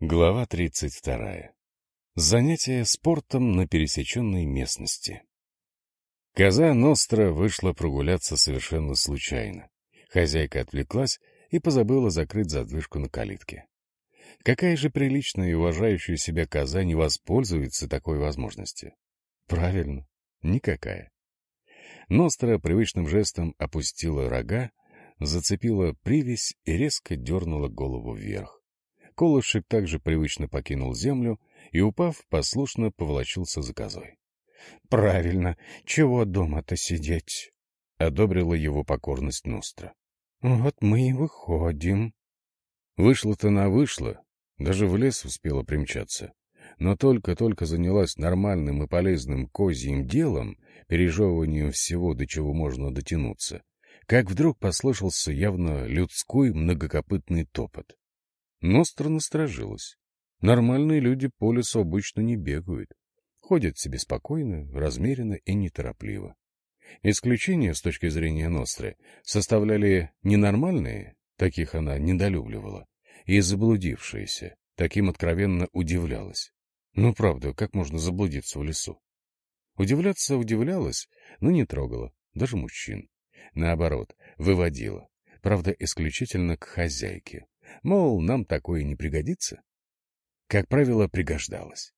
Глава 32. Занятие спортом на пересеченной местности. Коза Ностра вышла прогуляться совершенно случайно. Хозяйка отвлеклась и позабыла закрыть задвижку на калитке. Какая же приличная и уважающая себя коза не воспользуется такой возможностью? Правильно, никакая. Ностра привычным жестом опустила рога, зацепила привязь и резко дернула голову вверх. Колышек также привычно покинул землю и, упав, послушно поволочился за козой. — Правильно, чего дома-то сидеть? — одобрила его покорность Ностра. — Вот мы и выходим. Вышла-то она вышла, даже в лес успела примчаться. Но только-только занялась нормальным и полезным козьим делом, пережевыванием всего, до чего можно дотянуться, как вдруг послышался явно людской многокопытный топот. Ностра насторожилась. Нормальные люди по лесу обычно не бегают. Ходят себе спокойно, размеренно и неторопливо. Исключение с точки зрения Ностры составляли ненормальные, таких она недолюбливала, и заблудившиеся, таким откровенно удивлялась. Ну, правда, как можно заблудиться в лесу? Удивляться удивлялась, но не трогала, даже мужчин. Наоборот, выводила, правда, исключительно к хозяйке. Мол, нам такое не пригодится. Как правило, пригождалось.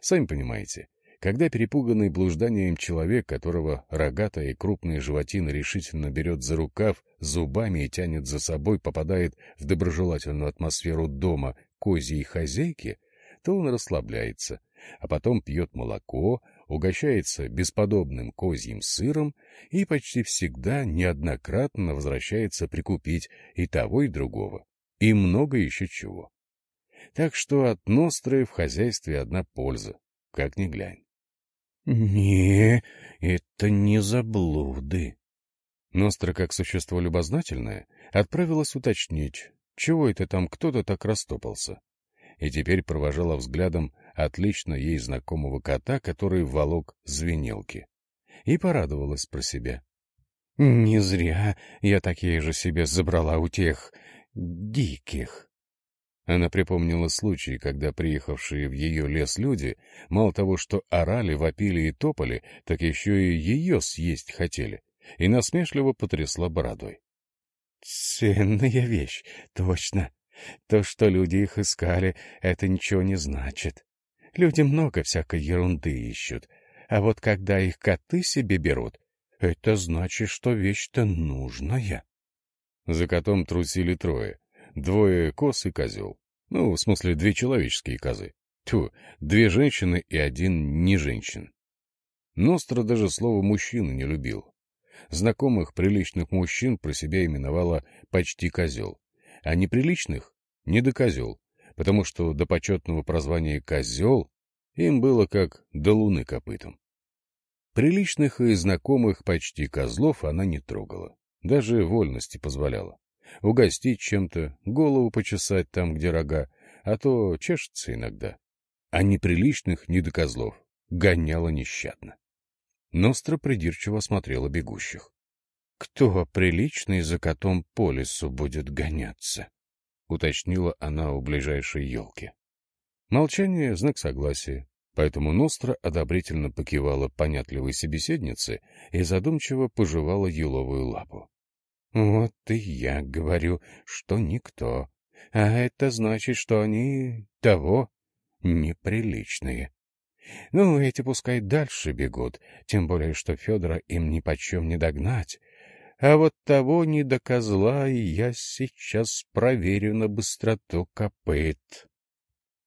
Сами понимаете, когда перепуганный блужданием человек, которого рогатая и крупная животина решительно берет за рукав зубами и тянет за собой, попадает в доброжелательную атмосферу дома козьей хозяйки, то он расслабляется, а потом пьет молоко, угощается бесподобным козьим сыром и почти всегда неоднократно возвращается прикупить и того, и другого и много еще чего. Так что от Ностры в хозяйстве одна польза, как ни глянь. — Не, это не заблуды. Ностра, как существо любознательное, отправилась уточнить, чего это там кто-то так растопался, и теперь провожала взглядом отлично ей знакомого кота, который волок звенелки, и порадовалась про себя. — Не зря я такие же себе забрала у тех диких. Она припомнила случай, когда приехавшие в ее лес люди мало того, что орали, вопили и топали, так еще и ее съесть хотели, и насмешливо потрясла бородой. — Ценная вещь, точно. То, что люди их искали, это ничего не значит. Люди много всякой ерунды ищут, а вот когда их коты себе берут, это значит, что вещь-то нужная. За котом трусили трое. Двое коз и козел. Ну, в смысле, две человеческие козы. Тьфу, две женщины и один не женщин. Ностра даже слово «мужчина» не любил. Знакомых приличных мужчин про себя именовала почти козел, а неприличных — недокозел, потому что до почетного прозвания «козел» им было как до луны копытом. Приличных и знакомых почти козлов она не трогала. Даже вольности позволяла. Угостить чем-то, голову почесать там, где рога, а то чешется иногда. А неприличных ни до козлов гоняла нещадно. Ностра придирчиво смотрела бегущих. — Кто приличный за котом по лесу будет гоняться? — уточнила она у ближайшей елки. Молчание — знак согласия, поэтому Ностра одобрительно покивала понятливой собеседнице и задумчиво пожевала еловую лапу. Вот и я говорю, что никто. А это значит, что они того неприличные. Ну, эти пускай дальше бегут, тем более, что Федора им ни почем не догнать. А вот того не до козла я сейчас проверю на быстроту копыт.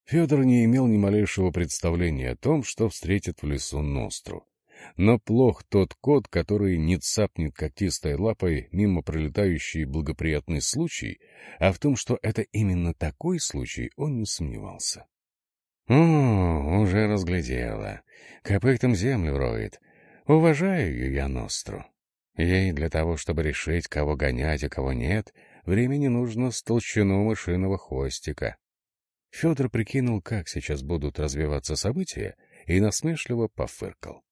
Федор не имел ни малейшего представления о том, что встретит в лесу Ностру. Но плох тот кот, который не цапнет когтистой лапой мимо пролетающий благоприятный случай, а в том, что это именно такой случай, он не сомневался. «О, уже разглядела. Копытом землю роет. Уважаю я Ностру. Ей для того, чтобы решить, кого гонять, а кого нет, времени нужно с толщину мышиного хвостика». Федор прикинул, как сейчас будут развиваться события, и насмешливо пофыркал.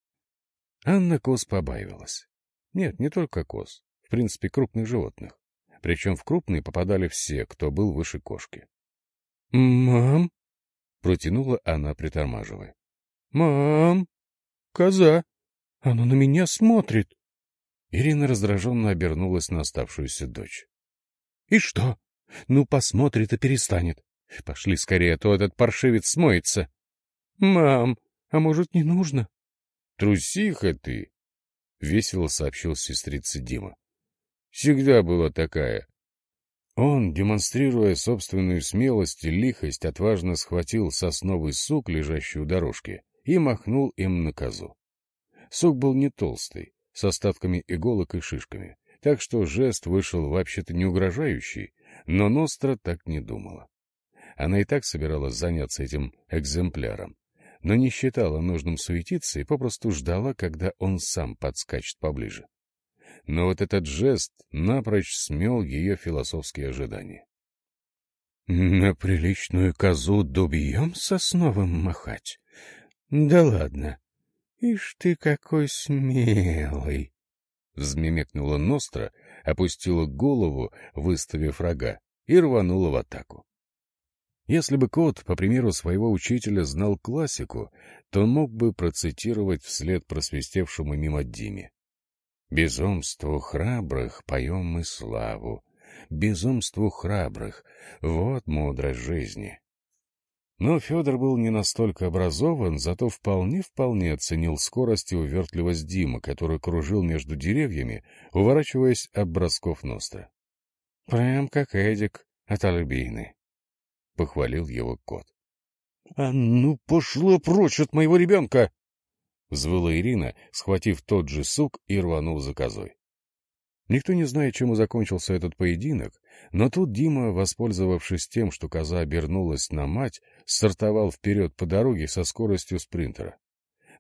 Анна коз побаивалась. Нет, не только коз, в принципе, крупных животных. Причем в крупные попадали все, кто был выше кошки. — Мам, Протянула она, притормаживая. — Мам! Коза! Она на меня смотрит! Ирина раздраженно обернулась на оставшуюся дочь. — И что? Ну, посмотрит и перестанет. Пошли скорее, а то этот паршивец смоется. — Мам, а может, не нужно? — Трусиха ты! — весело сообщил сестрица Дима. — Всегда была такая. Он, демонстрируя собственную смелость и лихость, отважно схватил сосновый сук, лежащий у дорожки, и махнул им на козу. Сук был не толстый, с остатками иголок и шишками, так что жест вышел вообще-то не угрожающий, но Ностра так не думала. Она и так собиралась заняться этим экземпляром, но не считала нужным суетиться и попросту ждала, когда он сам подскачет поближе. Но вот этот жест напрочь смел ее философские ожидания. — На приличную козу дубьем сосновым махать? Да ладно, «Ишь ты какой смелый!» Взмемекнула Ностра, опустила голову, выставив рога, и рванула в атаку. Если бы кот, по примеру своего учителя, знал классику, то он мог бы процитировать вслед просвистевшему мимо Диме. «Безумству храбрых поем мы славу, безумству храбрых — вот мудрость жизни». Но Федор был не настолько образован, зато вполне-вполне оценил скорость и увертливость Дима, который кружил между деревьями, уворачиваясь от бросков ностра. — Прям как Эдик от Альбины, — похвалил его кот. — А ну, пошло прочь от моего ребенка! — взвыла Ирина, схватив тот же сук и рванув за козой. Никто не знает, чем и закончился этот поединок, но тут Дима, воспользовавшись тем, что коза обернулась на мать, стартовал вперед по дороге со скоростью спринтера.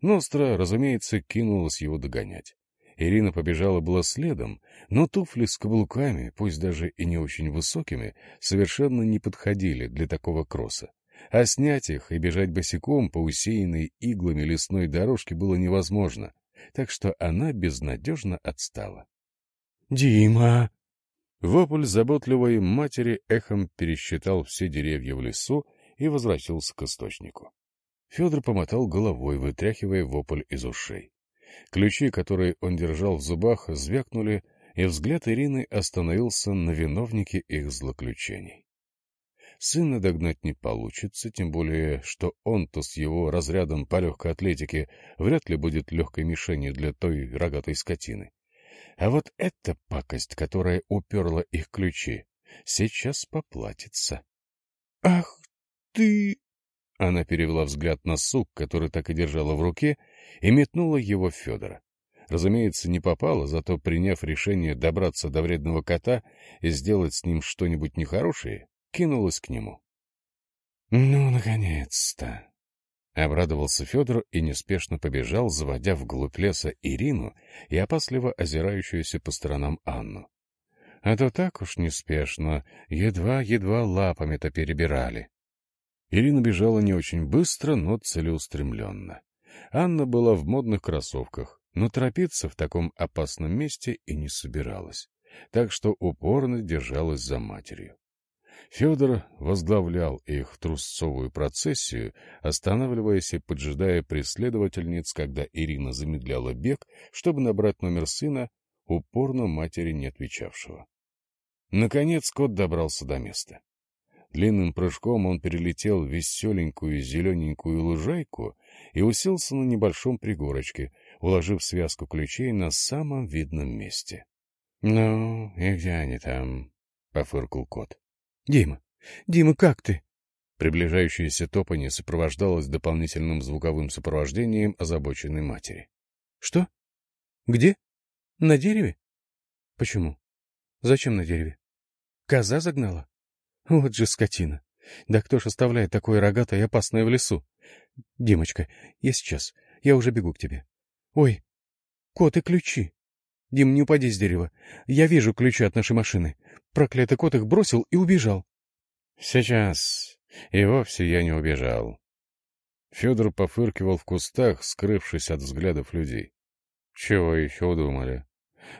Ностра, разумеется, кинулась его догонять. Ирина побежала была следом, но туфли с каблуками, пусть даже и не очень высокими, совершенно не подходили для такого кросса. А снять их и бежать босиком по усеянной иглами лесной дорожке было невозможно, так что она безнадежно отстала. «Дима!» Вопль заботливой матери эхом пересчитал все деревья в лесу и возвратился к источнику. Федор помотал головой, вытряхивая вопль из ушей. Ключи, которые он держал в зубах, звякнули, и взгляд Ирины остановился на виновнике их злоключений. Сына догнать не получится, тем более, что он-то с его разрядом по легкой атлетике вряд ли будет легкой мишенью для той рогатой скотины. А вот эта пакость, которая уперла их ключи, сейчас поплатится. — Ах ты! Она перевела взгляд на сук, который так и держала в руке, и метнула его в Федора. Разумеется, не попала, зато, приняв решение добраться до вредного кота и сделать с ним что-нибудь нехорошее, кинулась к нему. — Ну, наконец-то! Обрадовался Федор и неспешно побежал, заводя вглубь леса Ирину и опасливо озирающуюся по сторонам Анну. А то так уж неспешно, едва-едва лапами-то перебирали. Ирина бежала не очень быстро, но целеустремленно. Анна была в модных кроссовках, но торопиться в таком опасном месте и не собиралась, так что упорно держалась за матерью. Федор возглавлял их трусцовую процессию, останавливаясь и поджидая преследовательниц, когда Ирина замедляла бег, чтобы набрать номер сына, упорно матери не отвечавшего. Наконец кот добрался до места. Длинным прыжком он перелетел веселенькую зелененькую лужайку и уселся на небольшом пригорочке, уложив связку ключей на самом видном месте. — Ну, и где они там? — пофыркал кот. «Дима! Дима, как ты?» Приближающееся топанье сопровождалось дополнительным звуковым сопровождением озабоченной матери. «Что? Где? На дереве? Почему? Зачем на дереве? Коза загнала? Вот же скотина! Да кто ж оставляет такое рогатое и опасное в лесу? Димочка, я сейчас, я уже бегу к тебе. Ой, кот и ключи!» Дим, не упади с дерева. Я вижу ключи от нашей машины. Проклятый кот их бросил и убежал. Сейчас. И вовсе я не убежал. Федор пофыркивал в кустах, скрывшись от взглядов людей. Чего еще удумали?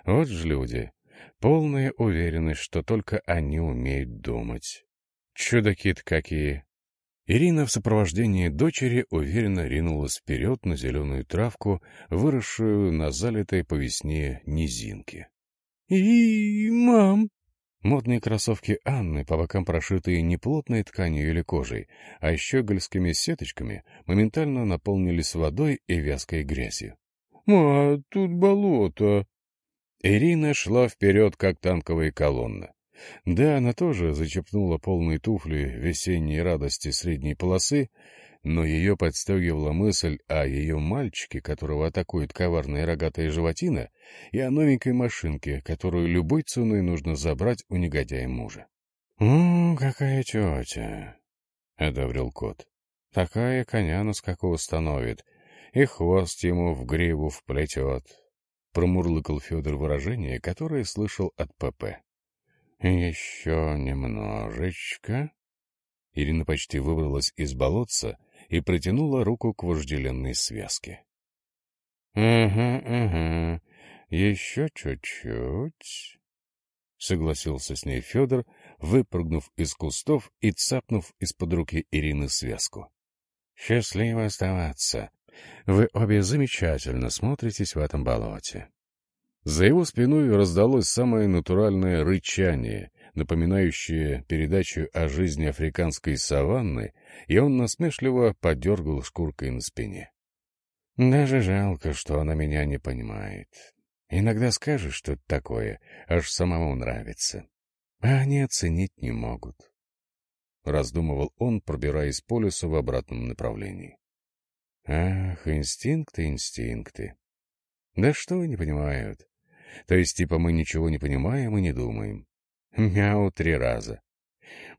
Вот же люди. Полная уверенность, что только они умеют думать. Чудаки-то какие. Ирина в сопровождении дочери уверенно ринулась вперед на зеленую травку, выросшую на залитой по весне низинке. — И, мам! Модные кроссовки Анны, по бокам прошитые не плотной тканью или кожей, а щегольскими сеточками, моментально наполнились водой и вязкой грязью. — Ма, тут болото! Ирина шла вперед, как танковая колонна. Да, она тоже зачепнула полные туфли весенней радости средней полосы, но ее подстегивала мысль о ее мальчике, которого атакует коварная рогатая животина, и о новенькой машинке, которую любой ценой нужно забрать у негодяя мужа. — О, какая тетя! — одобрил кот. — Такая коня на скаку установит, и хвост ему в гриву вплетет. Промурлыкал Федор выражение, которое слышал от ПП. «Еще немножечко...» Ирина почти выбралась из болотца и протянула руку к вожделенной связке. «Ага, ага, еще чуть-чуть...» Согласился с ней Федор, выпрыгнув из кустов и цапнув из-под руки Ирины связку. «Счастливо оставаться. Вы обе замечательно смотритесь в этом болоте. За его спиной раздалось самое натуральное рычание, напоминающее передачу о жизни африканской саванны, и он насмешливо подергал шкуркой на спине. Даже жалко, что она меня не понимает. Иногда скажешь что-то такое, аж самому нравится. А они оценить не могут. Раздумывал он, пробираясь по лесу в обратном направлении. Ах, инстинкты, инстинкты. Да что не понимают? То есть, типа, мы ничего не понимаем и не думаем. Мяу три раза.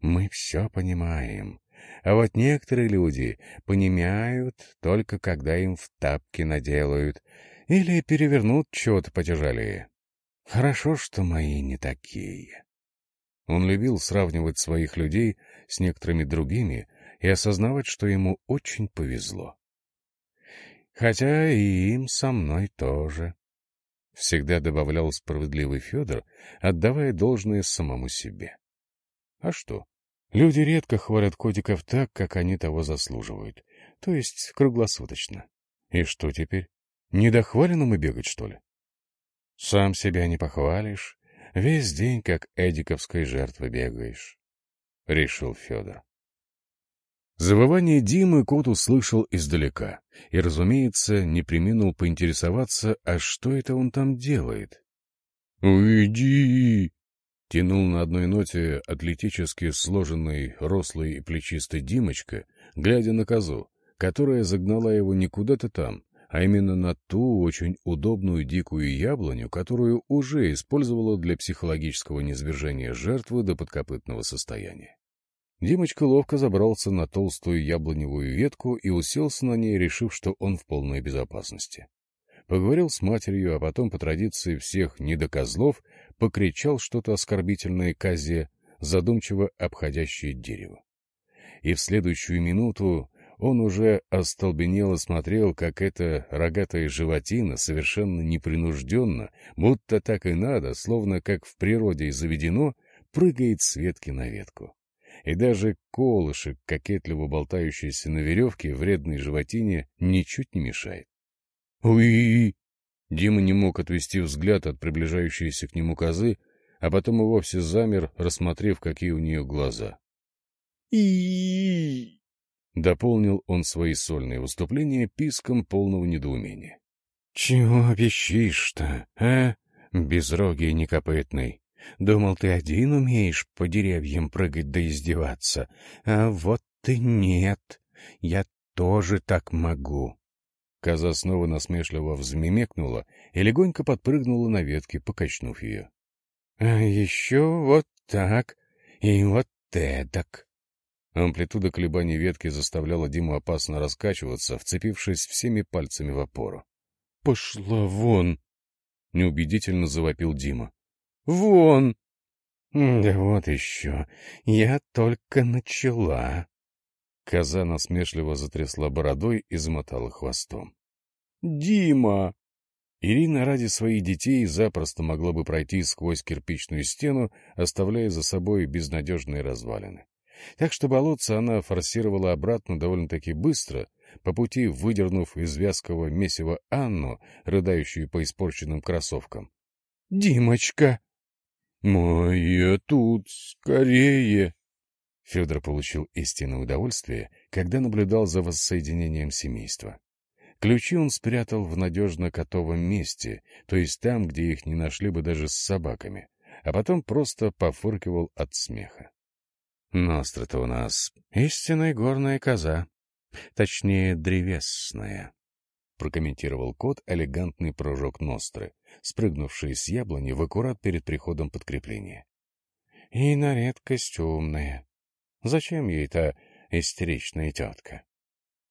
Мы все понимаем. А вот некоторые люди понимают только когда им в тапки наделают или перевернут чего-то потяжелее. Хорошо, что мои не такие. Он любил сравнивать своих людей с некоторыми другими и осознавать, что ему очень повезло. Хотя и им со мной тоже всегда добавлял справедливый Федор, отдавая должное самому себе. А что? Люди редко хвалят котиков так, как они того заслуживают, то есть круглосуточно. И что теперь? Недохваленным и бегать, что ли? Сам себя не похвалишь, весь день как эдиковской жертвы бегаешь, — решил Федор. Завывание Димы кот услышал издалека и, разумеется, не приминул поинтересоваться, а что это он там делает. «Уйди!» — тянул на одной ноте атлетически сложенный, рослый и плечистый Димочка, глядя на козу, которая загнала его не куда-то там, а именно на ту очень удобную дикую яблоню, которую уже использовала для психологического низвержения жертвы до подкопытного состояния. Димочка ловко забрался на толстую яблоневую ветку и уселся на ней, решив, что он в полной безопасности. Поговорил с матерью, а потом, по традиции всех недокозлов, покричал что-то оскорбительное козе, задумчиво обходящее дерево. И в следующую минуту он уже остолбенело смотрел, как эта рогатая животина совершенно непринужденно, будто так и надо, словно как в природе заведено, прыгает с ветки на ветку и даже колышек, кокетливо болтающийся на веревке, вредной животине ничуть не мешает. «Уи!» Дима не мог отвести взгляд от приближающейся к нему козы, а потом и вовсе замер, рассмотрев, какие у нее глаза. и Дополнил он свои сольные выступления писком полного недоумения. — Чего пищишь-то, а, безрогий некопытный? Думал, ты один умеешь по деревьям прыгать да издеваться. А вот ты нет. Я тоже так могу. Коза снова насмешливо взмемекнула и легонько подпрыгнула на ветке, покачнув ее. — А еще вот так и вот эдак. Амплитуда колебаний ветки заставляла Диму опасно раскачиваться, вцепившись всеми пальцами в опору. — Пошла вон! — неубедительно завопил Дима. Вон! Да вот еще, я только начала. Коза насмешливо затрясла бородой и замотала хвостом. «Дима!» Ирина ради своих детей запросто могла бы пройти сквозь кирпичную стену, оставляя за собой безнадежные развалины. Так что болотце она форсировала обратно довольно-таки быстро, по пути выдернув из вязкого месива Анну, рыдающую по испорченным кроссовкам. — Димочка! — Моя тут, скорее! Федор получил истинное удовольствие, когда наблюдал за воссоединением семейства. Ключи он спрятал в надежно котовом месте, то есть там, где их не нашли бы даже с собаками, а потом просто пофыркивал от смеха. Ностра-то у нас истинная горная коза, точнее, древесная, — прокомментировал кот элегантный прыжок Ностры, спрыгнувший с яблони в аккурат перед приходом подкрепления. — И на редкость умная. Зачем ей та истеричная тетка?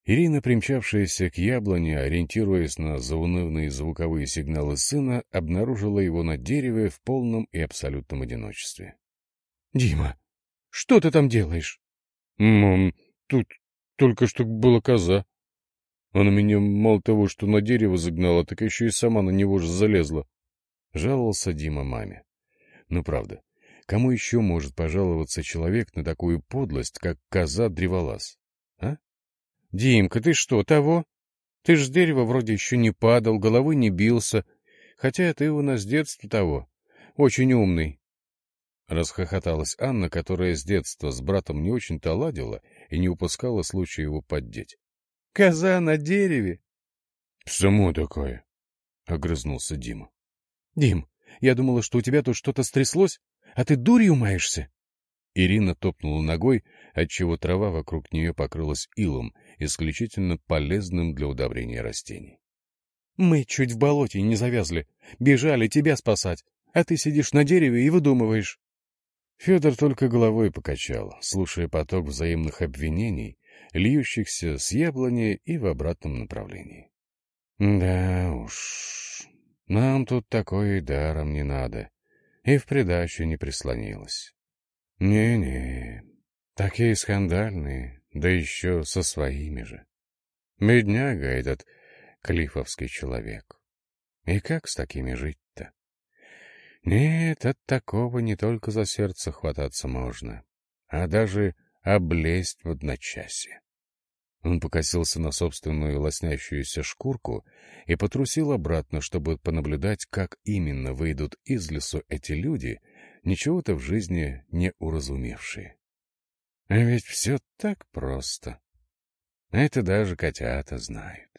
Ирина, примчавшаяся к яблоне, ориентируясь на заунывные звуковые сигналы сына, обнаружила его на дереве в полном и абсолютном одиночестве. — Дима, что ты там делаешь? — Мам, тут только что была коза. Она меня мало того, что на дерево загнала, так еще и сама на него же залезла. Жаловался Дима маме. Ну, правда, кому еще может пожаловаться человек на такую подлость, как коза-древолаз? А? — Димка, ты что, того? Ты ж с дерева вроде еще не падал, головы не бился, хотя ты у нас с детства того. Очень умный. Расхохоталась Анна, которая с детства с братом не очень-то ладила и не упускала случая его поддеть. — Коза на дереве? — Само такое, — огрызнулся Дима. — Дим, я думала, что у тебя тут что-то стряслось, а ты дурью маешься. Ирина топнула ногой, отчего трава вокруг нее покрылась илом, исключительно полезным для удобрения растений. — Мы чуть в болоте не завязли, бежали тебя спасать, а ты сидишь на дереве и выдумываешь. Федор только головой покачал, слушая поток взаимных обвинений, льющихся с яблони и в обратном направлении. Да уж, нам тут такое и даром не надо, и в придачу не прислонилось. Не-не, такие скандальные, да еще со своими же. Бедняга этот клифовский человек. И как с такими жить? Нет, от такого не только за сердце хвататься можно, а даже облезть в одночасье. Он покосился на собственную лоснящуюся шкурку и потрусил обратно, чтобы понаблюдать, как именно выйдут из лесу эти люди, ничего-то в жизни не уразумевшие. А ведь все так просто. Это даже котята знают.